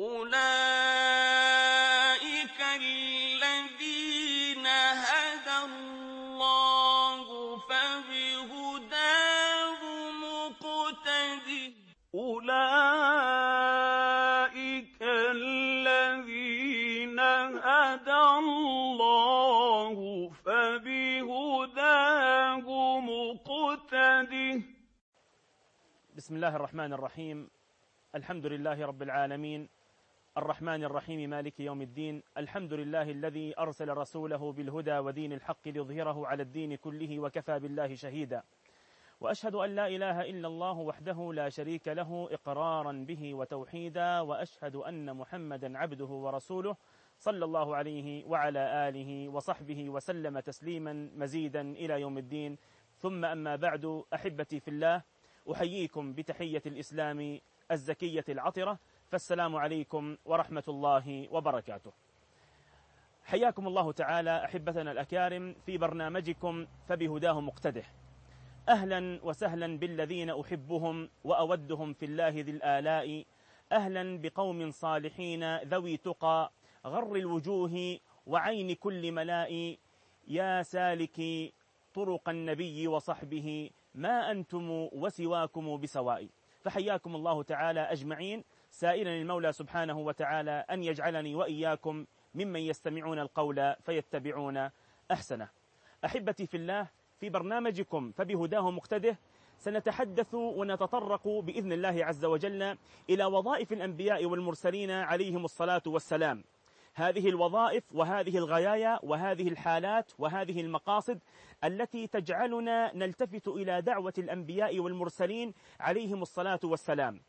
أُولَٰئِكَ الَّذِينَ هَدَى اللَّهُ ۖ فَبِهُدَاهُ مُقْتَدِهْ ۗ بسم الله الرحمن الرحيم. الحمد لله رب العالمين. الرحمن الرحيم مالك يوم الدين الحمد لله الذي أرسل رسوله بالهدى ودين الحق ليظهره على الدين كله وكفى بالله شهيدا. وأشهد أن لا إله إلا الله وحده لا شريك له إقرارا به وتوحيدا وأشهد أن محمدا عبده ورسوله صلى الله عليه وعلى آله وصحبه وسلم تسليما مزيدا إلى يوم الدين. ثم أما بعد أحبتي في الله أحييكم بتحية الإسلام الزكية العطرة فالسلام عليكم ورحمة الله وبركاته. حياكم الله تعالى أحبتنا الأكارم في برنامجكم فبهداه مقتده. أهلا وسهلا بالذين أحبهم وأودهم في الله ذي الآلاء. أهلا بقوم صالحين ذوي تقى. غر الوجوه وعين كل ملاء. يا سالكي طرق النبي وصحبه. ما أنتم وسواكم بسواء. فحياكم الله تعالى أجمعين. سائلا المولى سبحانه وتعالى أن يجعلني وإياكم ممن يستمعون القول فيتبعون أحسنه. أحبتي في الله في برنامجكم فبهداه مقتده سنتحدث ونتطرق بإذن الله عز وجل إلى وظائف الأنبياء والمرسلين عليهم الصلاة والسلام. هذه الوظائف وهذه الغايا وهذه الحالات وهذه المقاصد التي تجعلنا نلتفت إلى دعوة الأنبياء والمرسلين عليهم الصلاة والسلام.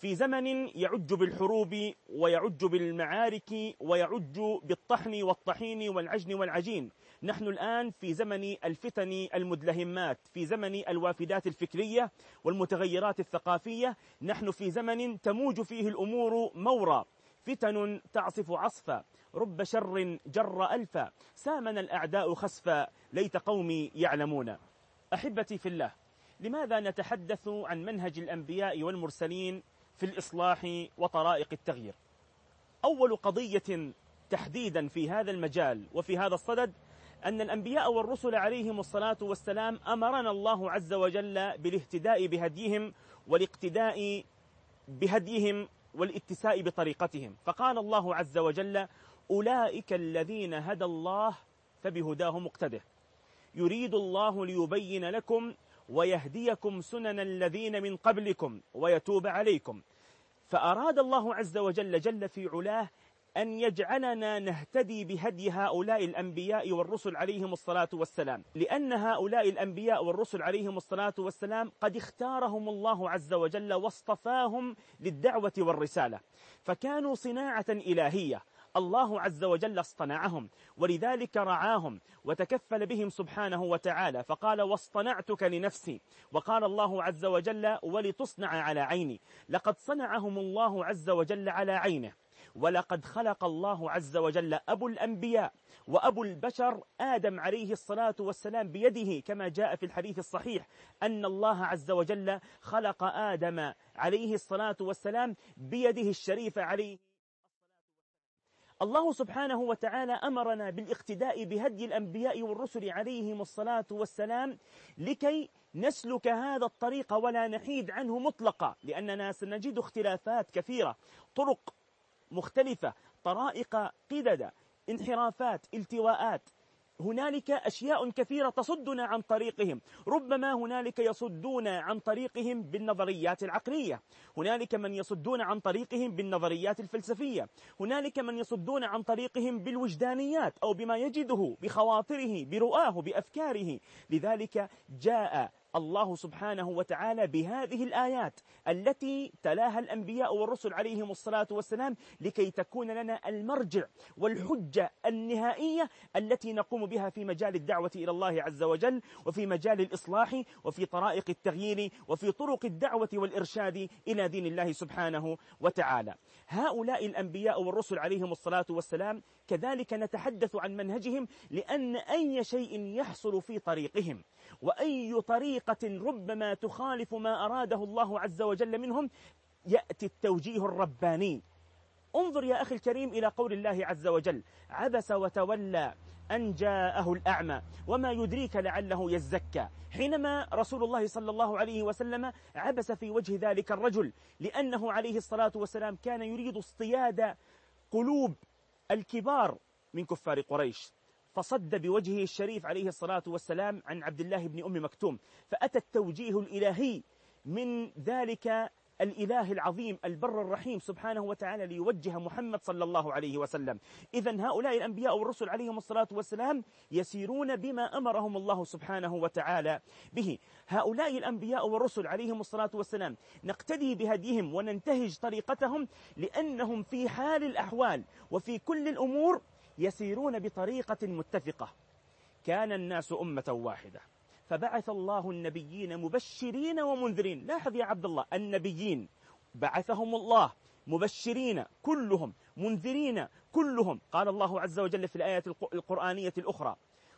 في زمن يعج بالحروب ويعج بالمعارك ويعج بالطحن والطحين والعجن والعجين. نحن الآن في زمن الفتن المدلهمات في زمن الوافدات الفكرية والمتغيرات الثقافية. نحن في زمن تموج فيه الأمور مورا. فتن تعصف عصفا. رب شر جر ألفا. سامن الأعداء خسفا. ليت قومي يعلمون. أحبتي في الله لماذا نتحدث عن منهج الأنبياء والمرسلين في الإصلاح وطرائق التغيير. أول قضية تحديدا في هذا المجال وفي هذا الصدد أن الأنبياء والرسل عليهم الصلاة والسلام أمرنا الله عز وجل بالاهتداء بهديهم والاقتداء بهديهم والاتساء بطريقتهم. فقال الله عز وجل أولئك الذين هدى الله فبهداه مقتده يريد الله ليبين لكم ويهديكم سنن الذين من قبلكم ويتوب عليكم. فأراد الله عز وجل جل في علاه أن يجعلنا نهتدي بهدي هؤلاء الأنبياء والرسل عليهم الصلاة والسلام. لأن هؤلاء الأنبياء والرسل عليهم الصلاة والسلام قد اختارهم الله عز وجل واصطفاهم للدعوة والرسالة. فكانوا صناعة إلهية. الله عز وجل اصطنعهم ولذلك رعاهم وتكفل بهم سبحانه وتعالى فقال واصطنعتك لنفسي. وقال الله عز وجل ولتصنع على عيني. لقد صنعهم الله عز وجل على عينه. ولقد خلق الله عز وجل أبو الأنبياء وأبو البشر آدم عليه الصلاة والسلام بيده كما جاء في الحديث الصحيح أن الله عز وجل خلق آدم عليه الصلاة والسلام بيده الشريفة عليه. الله سبحانه وتعالى أمرنا بالاقتداء بهدي الأنبياء والرسل عليهم الصلاة والسلام لكي نسلك هذا الطريق ولا نحيد عنه مطلقا لأننا سنجد اختلافات كثيرة طرق مختلفة طرائق قدد انحرافات التواءات. هنالك أشياء كثيرة تصدنا عن طريقهم. ربما هنالك يصدون عن طريقهم بالنظريات العقلية. هنالك من يصدون عن طريقهم بالنظريات الفلسفية. هنالك من يصدون عن طريقهم بالوجدانيات أو بما يجده بخواطره برؤاه بأفكاره. لذلك جاء الله سبحانه وتعالى بهذه الآيات التي تلاها الأنبياء والرسل عليهم الصلاة والسلام لكي تكون لنا المرجع والحجة النهائية التي نقوم بها في مجال الدعوة إلى الله عز وجل وفي مجال الإصلاح وفي طرائق التغيير وفي طرق الدعوة والإرشاد إلى دين الله سبحانه وتعالى. هؤلاء الأنبياء والرسل عليهم الصلاة والسلام كذلك نتحدث عن منهجهم لأن أي شيء يحصل في طريقهم وأي طريقة ربما تخالف ما أراده الله عز وجل منهم يأتي التوجيه الرباني. انظر يا أخي الكريم إلى قول الله عز وجل عبس وتولى أن جاءه الأعمى وما يدريك لعله يزكى. حينما رسول الله صلى الله عليه وسلم عبس في وجه ذلك الرجل لأنه عليه الصلاة والسلام كان يريد اصطياد قلوب الكبار من كفار قريش. فصد بوجهه الشريف عليه الصلاة والسلام عن عبد الله بن أم مكتوم. فأتى التوجيه الإلهي من ذلك الإله العظيم البر الرحيم سبحانه وتعالى ليوجه محمد صلى الله عليه وسلم. إذا هؤلاء الأنبياء والرسل عليهم الصلاة والسلام يسيرون بما أمرهم الله سبحانه وتعالى به. هؤلاء الأنبياء والرسل عليهم الصلاة والسلام نقتدي بهديهم وننتهج طريقتهم لأنهم في حال الأحوال وفي كل الأمور يسيرون بطريقة متفقة. كان الناس أمة واحدة. فبعث الله النبيين مبشرين ومنذرين. لاحظ يا عبد الله النبيين بعثهم الله مبشرين كلهم منذرين كلهم. قال الله عز وجل في الآيات القرآنية الأخرى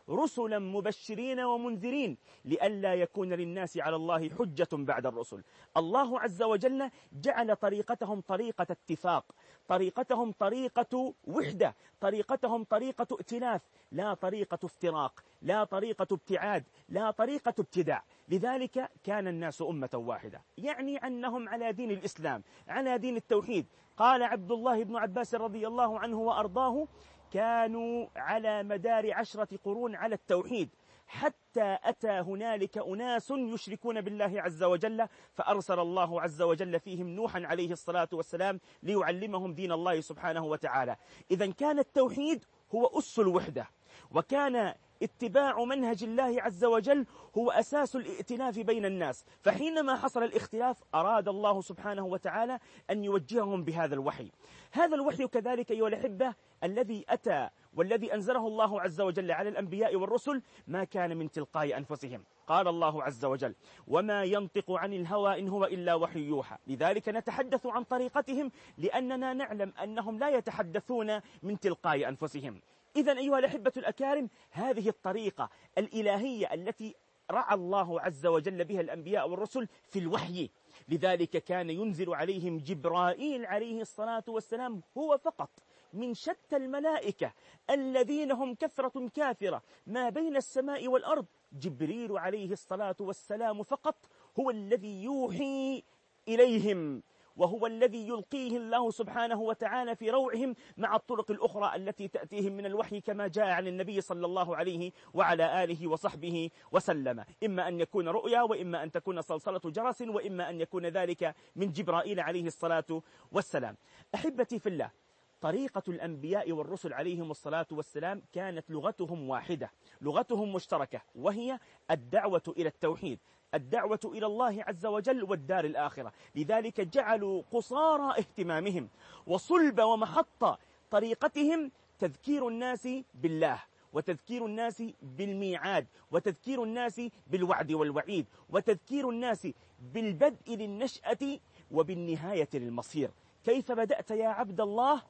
رسلا مبشرين ومنذرين لئلا يكون للناس على الله حجة بعد الرسل. الله عز وجل جعل طريقتهم طريقة اتفاق طريقتهم طريقة وحدة طريقتهم طريقة ائتلاف لا طريقة افتراق لا طريقة ابتعاد لا طريقة ابتداع. لذلك كان الناس أمة واحدة. يعني أنهم على دين الإسلام على دين التوحيد. قال عبد الله بن عباس رضي الله عنه وأرضاه كانوا على مدار عشرة قرون على التوحيد حتى أتى هنالك أناس يشركون بالله عز وجل فأرسل الله عز وجل فيهم نوحا عليه الصلاة والسلام ليعلمهم دين الله سبحانه وتعالى. إذا كان التوحيد هو أس الوحدة وكان اتباع منهج الله عز وجل هو أساس الائتلاف بين الناس. فحينما حصل الاختلاف أراد الله سبحانه وتعالى أن يوجههم بهذا الوحي. هذا الوحي كذلك أيها الأحبة الذي أتى والذي أنزله الله عز وجل على الأنبياء والرسل ما كان من تلقاء أنفسهم. قال الله عز وجل وما ينطق عن الهوى إن هو إلا وحي يوحى. لذلك نتحدث عن طريقتهم لأننا نعلم أنهم لا يتحدثون من تلقاء أنفسهم. إذا أيها الأحبة الأكارم هذه الطريقة الإلهية التي رعى الله عز وجل بها الأنبياء والرسل في الوحي. لذلك كان ينزل عليهم جبرائيل عليه الصلاة والسلام هو فقط من شتى الملائكة الذين هم كثرة كافرة ما بين السماء والأرض. جبريل عليه الصلاة والسلام فقط هو الذي يوحي إليهم. وهو الذي يلقيه الله سبحانه وتعالى في روعهم مع الطرق الأخرى التي تأتيهم من الوحي كما جاء عن النبي صلى الله عليه وعلى آله وصحبه وسلم. إما أن يكون رؤيا وإما أن تكون صلصلة جرس وإما أن يكون ذلك من جبرائيل عليه الصلاة والسلام. أحبتي في الله طريقة الأنبياء والرسل عليهم الصلاة والسلام كانت لغتهم واحدة لغتهم مشتركة وهي الدعوة إلى التوحيد. الدعوة إلى الله عز وجل والدار الآخرة. لذلك جعلوا قصارى اهتمامهم وصلب ومحط طريقتهم تذكير الناس بالله وتذكير الناس بالميعاد وتذكير الناس بالوعد والوعيد وتذكير الناس بالبدء للنشأة وبالنهاية للمصير. كيف بدأت يا عبد الله؟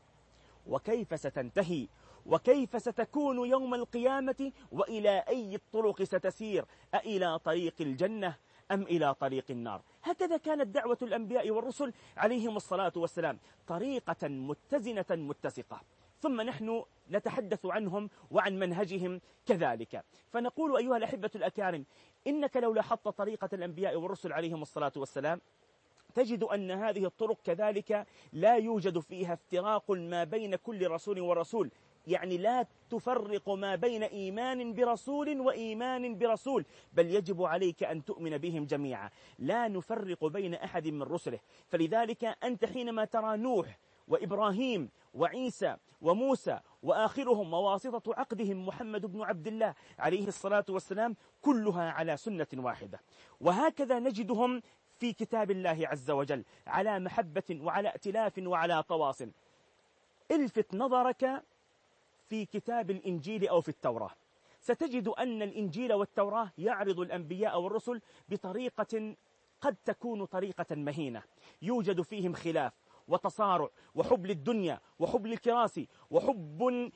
وكيف ستنتهي؟ وكيف ستكون يوم القيامة وإلى أي الطرق ستسير؟ أإلى طريق الجنة أم إلى طريق النار؟ هكذا كانت دعوة الأنبياء والرسل عليهم الصلاة والسلام طريقة متزنة متسقة. ثم نحن نتحدث عنهم وعن منهجهم كذلك. فنقول أيها الأحبة الأكارم إنك لو لاحظت طريقة الأنبياء والرسل عليهم الصلاة والسلام تجد أن هذه الطرق كذلك لا يوجد فيها افتراق ما بين كل رسول ورسول. يعني لا تفرق ما بين إيمان برسول وإيمان برسول بل يجب عليك أن تؤمن بهم جميعا. لا نفرق بين أحد من رسله. فلذلك أنت حينما ترى نوح وإبراهيم وعيسى وموسى وآخرهم وواسطة عقدهم محمد بن عبد الله عليه الصلاة والسلام كلها على سنة واحدة. وهكذا نجدهم في كتاب الله عز وجل على محبة وعلى ائتلاف وعلى تواصل. الفت نظرك في كتاب الإنجيل أو في التوراة. ستجد أن الإنجيل والتوراة يعرض الأنبياء والرسل بطريقة قد تكون طريقة مهينة. يوجد فيهم خلاف وتصارع وحب للدنيا وحب للكراسي وحب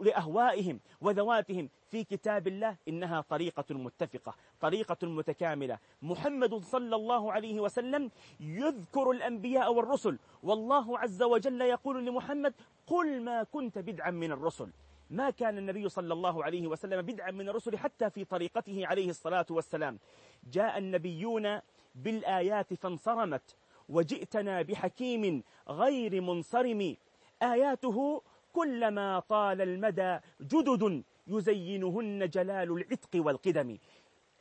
لأهوائهم وذواتهم. في كتاب الله إنها طريقة متفقة طريقة متكاملة. محمد صلى الله عليه وسلم يذكر الأنبياء والرسل. والله عز وجل يقول لمحمد قل ما كنت بدعا من الرسل. ما كان النبي صلى الله عليه وسلم بدعا من الرسل حتى في طريقته عليه الصلاة والسلام. جاء النبيون بالآيات فانصرمت. وجئتنا بحكيم غير منصرم. آياته كلما طال المدى جدد يزينهن جلال العتق والقدم.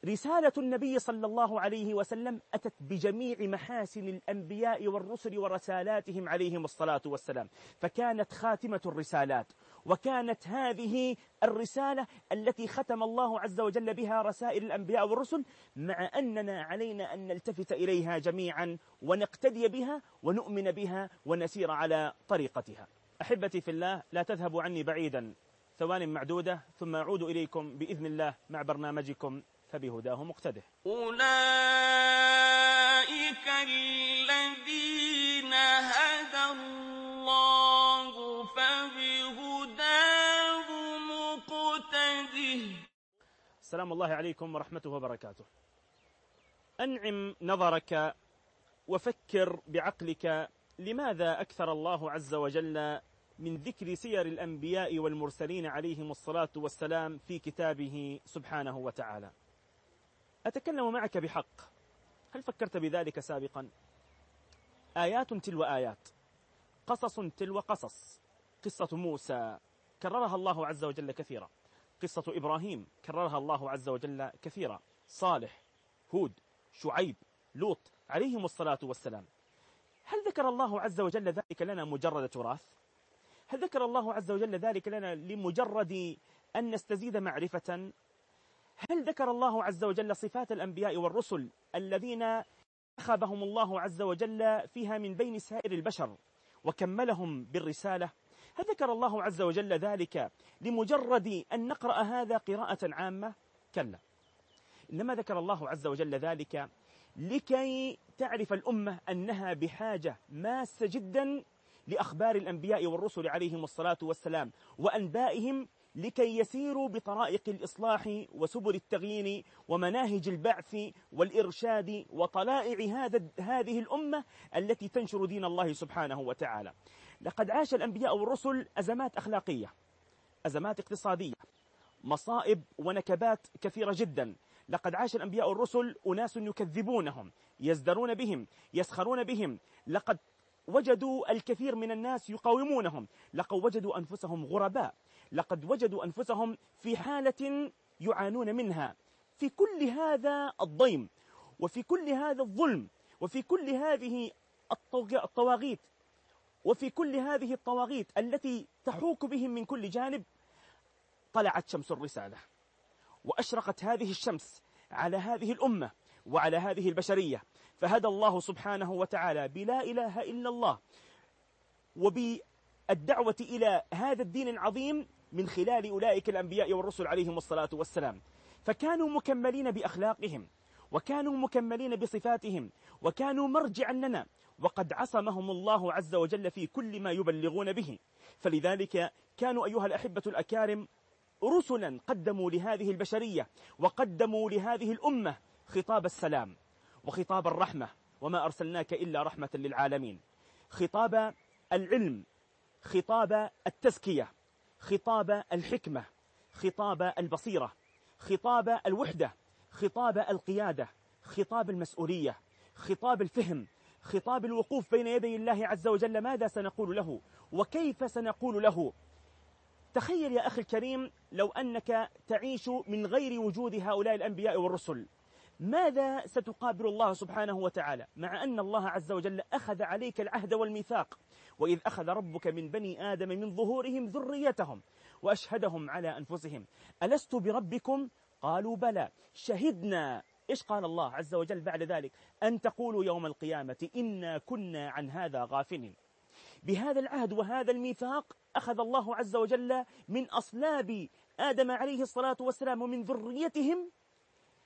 رسالة النبي صلى الله عليه وسلم أتت بجميع محاسن الأنبياء والرسل ورسالاتهم عليهم الصلاة والسلام. فكانت خاتمة الرسالات وكانت هذه الرسالة التي ختم الله عز وجل بها رسائل الأنبياء والرسل مع أننا علينا أن نلتفت إليها جميعا ونقتدي بها ونؤمن بها ونسير على طريقتها. أحبتي في الله لا تذهبوا عني بعيدا. ثوان معدودة ثم أعود إليكم بإذن الله مع برنامجكم فبهداه مقتده. أولئك الذين هدى الله فبهداه مقتده. السلام الله عليكم ورحمته وبركاته. أنعم نظرك وفكر بعقلك لماذا أكثر الله عز وجل من ذكر سير الأنبياء والمرسلين عليهم الصلاة والسلام في كتابه سبحانه وتعالى؟ أتكلم معك بحق. هل فكرت بذلك سابقا؟ آيات تلو آيات. قصص تلو قصص. قصة موسى كررها الله عز وجل كثيرا. قصة إبراهيم كررها الله عز وجل كثيرا. صالح هود شعيب لوط عليهم الصلاة والسلام. هل ذكر الله عز وجل ذلك لنا مجرد تراث؟ هل ذكر الله عز وجل ذلك لنا لمجرد أن نستزيد معرفة؟ هل ذكر الله عز وجل صفات الأنبياء والرسل الذين أخذهم الله عز وجل فيها من بين سائر البشر وكملهم بالرسالة؟ هل ذكر الله عز وجل ذلك لمجرد أن نقرأ هذا قراءة عامة؟ كلا. إنما ذكر الله عز وجل ذلك لكي تعرف الأمة أنها بحاجة ماسة جدا لأخبار الأنبياء والرسل عليهم الصلاة والسلام وأنبائهم لكي يسيروا بطرائق الإصلاح وسبل التغيير ومناهج البعث والإرشاد وطلائع هذا هذه الأمة التي تنشر دين الله سبحانه وتعالى. لقد عاش الأنبياء والرسل أزمات أخلاقية أزمات اقتصادية مصائب ونكبات كثيرة جدا. لقد عاش الأنبياء والرسل أناس يكذبونهم يزدرون بهم يسخرون بهم. لقد وجدوا الكثير من الناس يقاومونهم. لقد وجدوا أنفسهم غرباء. لقد وجدوا أنفسهم في حالة يعانون منها. في كل هذا الضيم وفي كل هذا الظلم وفي كل هذه الطواغيت وفي كل هذه الطواغيت التي تحوك بهم من كل جانب طلعت شمس الرسالة وأشرقت هذه الشمس على هذه الأمة وعلى هذه البشرية. فهدى الله سبحانه وتعالى بلا إله إلا الله وبالدعوة إلى هذا الدين العظيم من خلال أولئك الأنبياء والرسل عليهم الصلاة والسلام. فكانوا مكملين بأخلاقهم وكانوا مكملين بصفاتهم وكانوا مرجعا لنا وقد عصمهم الله عز وجل في كل ما يبلغون به. فلذلك كانوا أيها الأحبة الأكارم رسلا قدموا لهذه البشرية وقدموا لهذه الأمة خطاب السلام وخطاب الرحمة وما أرسلناك إلا رحمة للعالمين. خطاب العلم خطاب التزكية خطاب الحكمة خطاب البصيرة خطاب الوحدة خطاب القيادة خطاب المسؤولية خطاب الفهم خطاب الوقوف بين يدي الله عز وجل. ماذا سنقول له؟ وكيف سنقول له؟ تخيل يا أخي الكريم لو أنك تعيش من غير وجود هؤلاء الأنبياء والرسل. ماذا ستقابل الله سبحانه وتعالى؟ مع أن الله عز وجل أخذ عليك العهد والميثاق. وإذ أخذ ربك من بني آدم من ظهورهم ذريتهم وأشهدهم على أنفسهم. ألست بربكم؟ قالوا بلى. شهدنا. إيش قال الله عز وجل بعد ذلك؟ أن تقولوا يوم القيامة إنا كنا عن هذا غافلين. بهذا العهد وهذا الميثاق أخذ الله عز وجل من أصلاب آدم عليه الصلاة والسلام ومن ذريتهم.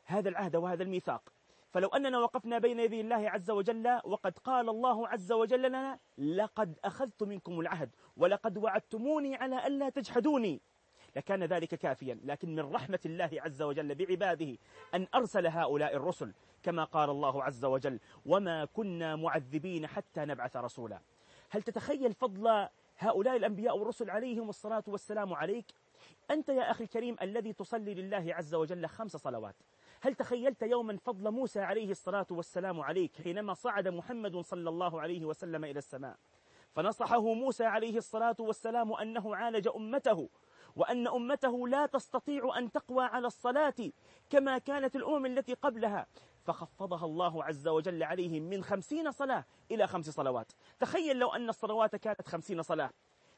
هذا العهد وهذا الميثاق. فلو أننا وقفنا بين يدي الله عز وجل وقد قال الله عز وجل لنا لقد أخذت منكم العهد ولقد وعدتموني على ألا تجحدوني. لكان ذلك كافيا لكن من رحمة الله عز وجل بعباده أن أرسل هؤلاء الرسل كما قال الله عز وجل وما كنا معذبين حتى نبعث رسولا. هل تتخيل فضل هؤلاء الأنبياء والرسل عليهم الصلاة والسلام عليك؟ أنت يا أخي الكريم الذي تصلي لله عز وجل خمس صلوات. هل تخيلت يوما فضل موسى عليه الصلاة والسلام عليك حينما صعد محمد صلى الله عليه وسلم إلى السماء؟ فنصحه موسى عليه الصلاة والسلام أنه عالج أمته وأن أمته لا تستطيع أن تقوى على الصلاة كما كانت الأمم التي قبلها. فخفضها الله عز وجل عليهم من خمسين صلاة إلى خمس صلوات. تخيل لو أن الصلوات كانت خمسين صلاة.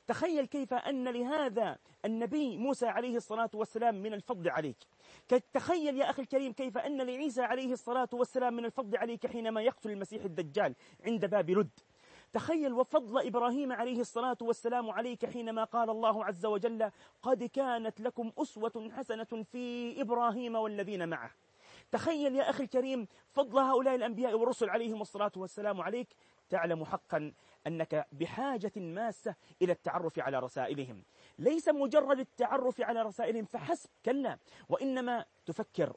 تخيل كيف أن لهذا النبي موسى عليه الصلاة والسلام من الفضل عليك. تخيل يا أخي الكريم كيف أن لعيسى عليه الصلاة والسلام من الفضل عليك حينما يقتل المسيح الدجال عند باب لد. تخيل وفضل إبراهيم عليه الصلاة والسلام عليك حينما قال الله عز وجل قد كانت لكم أسوة حسنة في إبراهيم والذين معه. تخيل يا أخي الكريم فضل هؤلاء الأنبياء والرسل عليهم الصلاة والسلام عليك. تعلم حقا أنك بحاجة ماسة إلى التعرف على رسائلهم. ليس مجرد التعرف على رسائلهم فحسب كلا. وإنما تفكر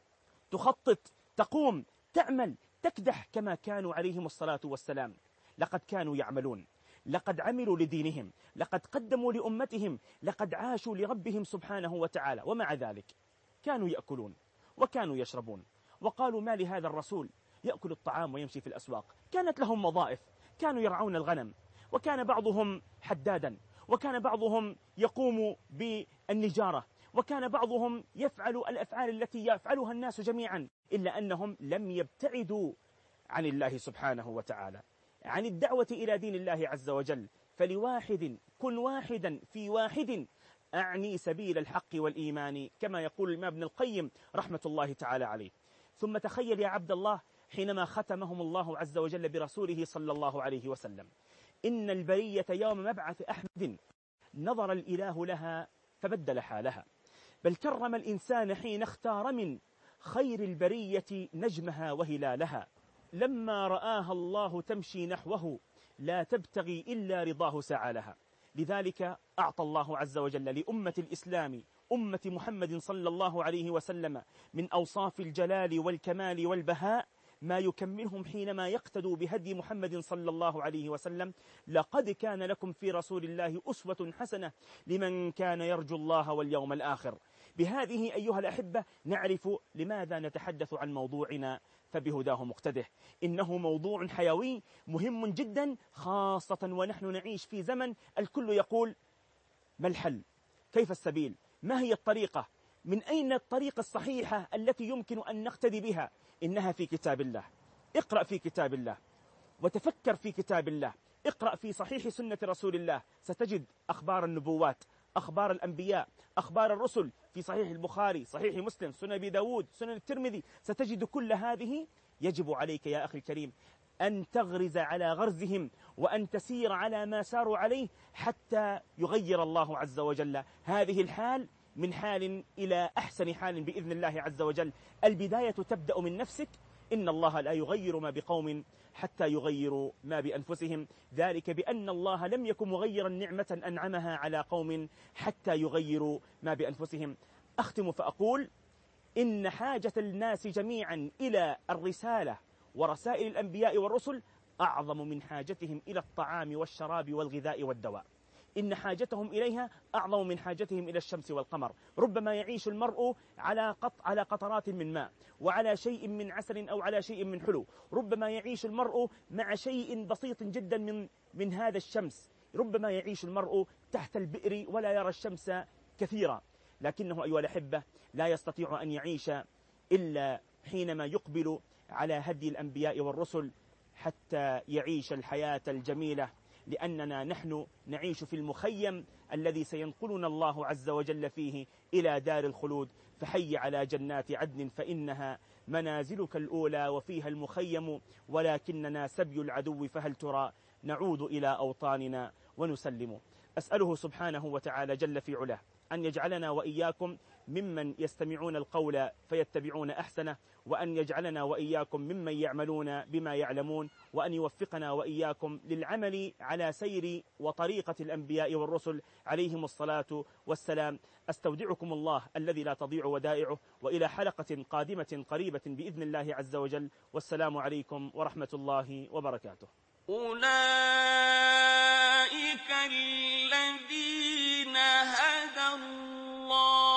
تخطط تقوم تعمل تكدح كما كانوا عليهم الصلاة والسلام. لقد كانوا يعملون. لقد عملوا لدينهم. لقد قدموا لأمتهم. لقد عاشوا لربهم سبحانه وتعالى. ومع ذلك كانوا يأكلون وكانوا يشربون. وقالوا ما لهذا الرسول؟ يأكل الطعام ويمشي في الأسواق. كانت لهم وظائف. كانوا يرعون الغنم وكان بعضهم حدادا وكان بعضهم يقوم بالنجارة وكان بعضهم يفعل الأفعال التي يفعلها الناس جميعا إلا أنهم لم يبتعدوا عن الله سبحانه وتعالى عن الدعوة إلى دين الله عز وجل. فلواحد كن واحدا في واحد أعني سبيل الحق والإيمان كما يقول الإمام ابن القيم رحمة الله تعالى عليه. ثم تخيل يا عبد الله حينما ختمهم الله عز وجل برسوله صلى الله عليه وسلم. إن البرية يوم مبعث أحمد نظر الإله لها فبدل حالها. بل كرم الإنسان حين اختار من خير البرية نجمها وهلالها. لما رآها الله تمشي نحوه لا تبتغي إلا رضاه سعى لها لذلك أعطى الله عز وجل لأمة الإسلام أمة محمد صلى الله عليه وسلم من أوصاف الجلال والكمال والبهاء ما يكملهم حينما يقتدوا بهدي محمد صلى الله عليه وسلم. لقد كان لكم في رسول الله أسوة حسنة لمن كان يرجو الله واليوم الآخر. بهذه أيها الأحبة نعرف لماذا نتحدث عن موضوعنا فبهداه مقتده. إنه موضوع حيوي مهم جدا خاصة ونحن نعيش في زمن الكل يقول ما الحل؟ كيف السبيل؟ ما هي الطريقة؟ من أين الطريقة الصحيحة التي يمكن أن نقتدي بها؟ إنها في كتاب الله. اقرأ في كتاب الله. وتفكر في كتاب الله. اقرأ في صحيح سنة رسول الله. ستجد أخبار النبوات أخبار الأنبياء أخبار الرسل في صحيح البخاري صحيح مسلم سنن أبي داود سنن الترمذي. ستجد كل هذه؟ يجب عليك يا أخي الكريم أن تغرز على غرزهم وأن تسير على ما ساروا عليه حتى يغير الله عز وجل. هذه الحال من حال إلى أحسن حال بإذن الله عز وجل. البداية تبدأ من نفسك. إن الله لا يغير ما بقوم حتى يغيروا ما بأنفسهم. ذلك بأن الله لم يكن مغيرا نعمة أنعمها على قوم حتى يغيروا ما بأنفسهم. أختم فأقول إن حاجة الناس جميعا إلى الرسالة ورسائل الأنبياء والرسل أعظم من حاجتهم إلى الطعام والشراب والغذاء والدواء. إن حاجتهم إليها أعظم من حاجتهم إلى الشمس والقمر. ربما يعيش المرء على قط على قطرات من ماء وعلى شيء من عسل أو على شيء من حلو. ربما يعيش المرء مع شيء بسيط جدا من من هذا الشمس. ربما يعيش المرء تحت البئر ولا يرى الشمس كثيرا. لكنه أيها الأحبة لا يستطيع أن يعيش إلا حينما يقبل على هدي الأنبياء والرسل حتى يعيش الحياة الجميلة لأننا نحن نعيش في المخيم الذي سينقلنا الله عز وجل فيه إلى دار الخلود. فحي على جنات عدن فإنها منازلك الأولى وفيها المخيم ولكننا سبي العدو فهل ترى؟ نعود إلى أوطاننا ونسلم. أسأله سبحانه وتعالى جل في علاه أن يجعلنا وإياكم ممن يستمعون القول فيتبعون أحسنه وأن يجعلنا وإياكم ممن يعملون بما يعلمون وأن يوفقنا وإياكم للعمل على سير وطريقة الأنبياء والرسل عليهم الصلاة والسلام. أستودعكم الله الذي لا تضيع ودائعه وإلى حلقة قادمة قريبة بإذن الله عز وجل. والسلام عليكم ورحمة الله وبركاته. أولئك الذين هدى الله.